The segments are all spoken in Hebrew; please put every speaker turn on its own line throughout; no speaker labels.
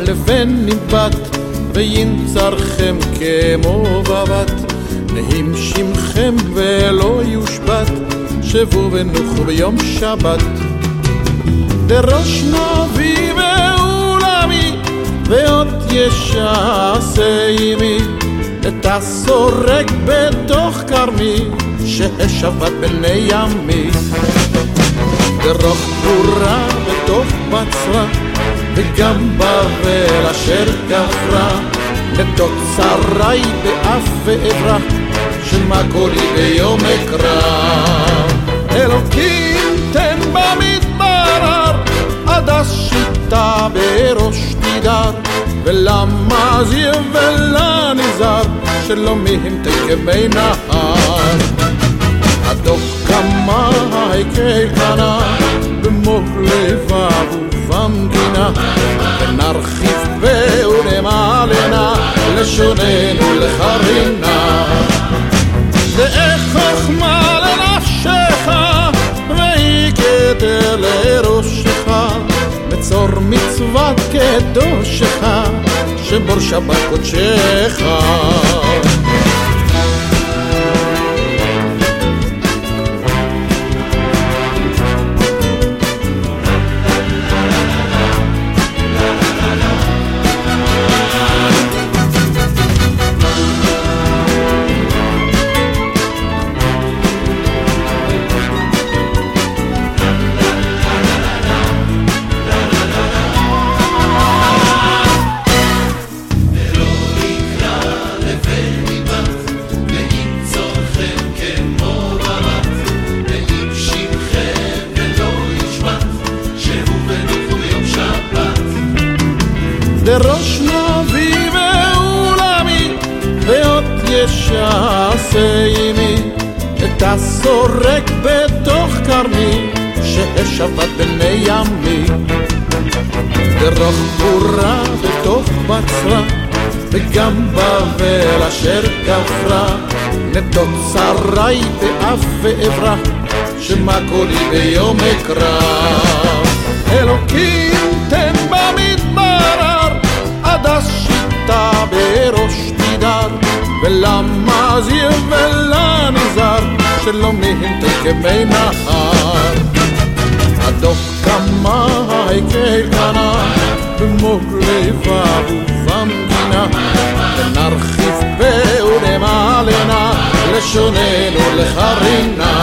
לבן ניבט, וינצרכם כמו בבת. נהים שמכם ולא יושבת, שבו ונוחו ביום שבת. דראש נביא ועולמי, ועוד ישעשה עמי, את הסורק בתוך כרמי, שהשבת בני ימי. דרוך גבורה בתוך בצרה, וגם בבל אשר גברה, לתוצרי באף ואברה, שמא קולי ביום אקרא. אלוקים תן במדבר, עד השיטה בראש תידר, ולמה זיו ולנזר, שלא מהם תקמי נהר. הדוק כמה במוג לבב ונרחיב ולמעלנה, לשוננו לחרינה. ואיך חוכמה לנפשך, והיא כתר לראשך, בצור מצוות קדושך, שבור שבת קודשך. דראש נביא ועולמי, ועוד ישעשה עמי, את הסורק בתוך כרמי, שהשבת בני ימי. דרוך גבורה בתוך בצרה, וגם בבל אשר גברה, לתוצרי באף ואברה, שמא קולי ביום אקרא. אלוקים ולמה זיו ולנזר, שלא מהם תקמי נהר. הדוק כמה היקל קנה, במוג לבב ובמגינה, ונרחיב ולמעלנה, לשוננו לחרינה.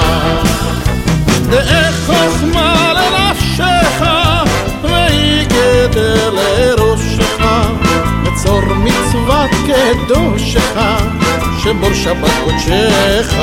שבור שבת קודשך.